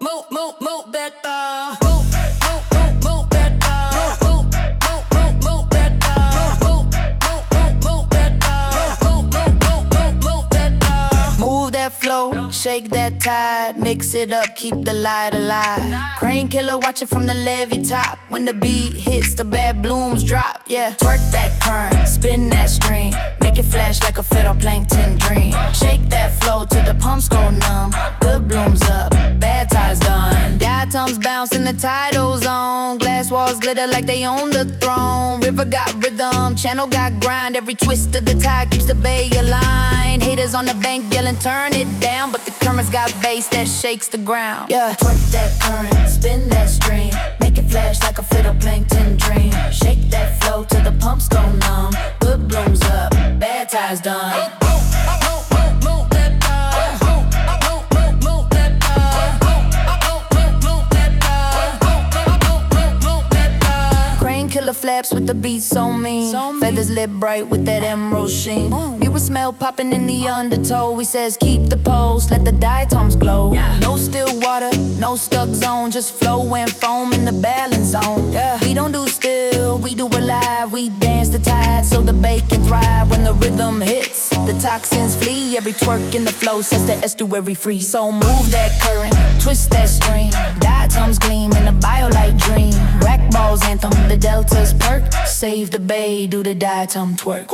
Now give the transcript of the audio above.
move, move, move that uh. Move, move, move, move. Move, move, move, move. Move, move, move, move. Move, that flow, shake that tide, mix it up, keep the light alive. Crane killer, watch it from the levee top. When the beat hits, the bad blooms drop. Yeah, twerk that current, spin that string, make it flash like a phytoplankton dream. Shake that flow till the pumps go numb. Good blooms up, done. Bounce in the tidal zone. Glass walls glitter like they own the throne. River got rhythm, channel got grind. Every twist of the tide keeps the bay aligned. Haters on the bank yelling, turn it down. But the currents got bass that shakes the ground. Yeah, twerk that current, spin that stream. Make it flash like a phytoplankton dream. Shake that flow till the pumps go numb. Good blooms up, bad tides done. Crane flaps with the beat so mean. Feathers lit bright with that emerald sheen. You would smell popping in the undertow. He says, keep the pose, let the diatoms glow. No still water, no stuck zone, just flow and foam in the balance zone. Yeah. We don't do still, we do it live. We dance the tide so the bay can thrive when the rhythm hits. The toxins flee, every twerk in the flow sets the estuary free. So move that current, deltas perk. Save the bay, do the diatom twerk.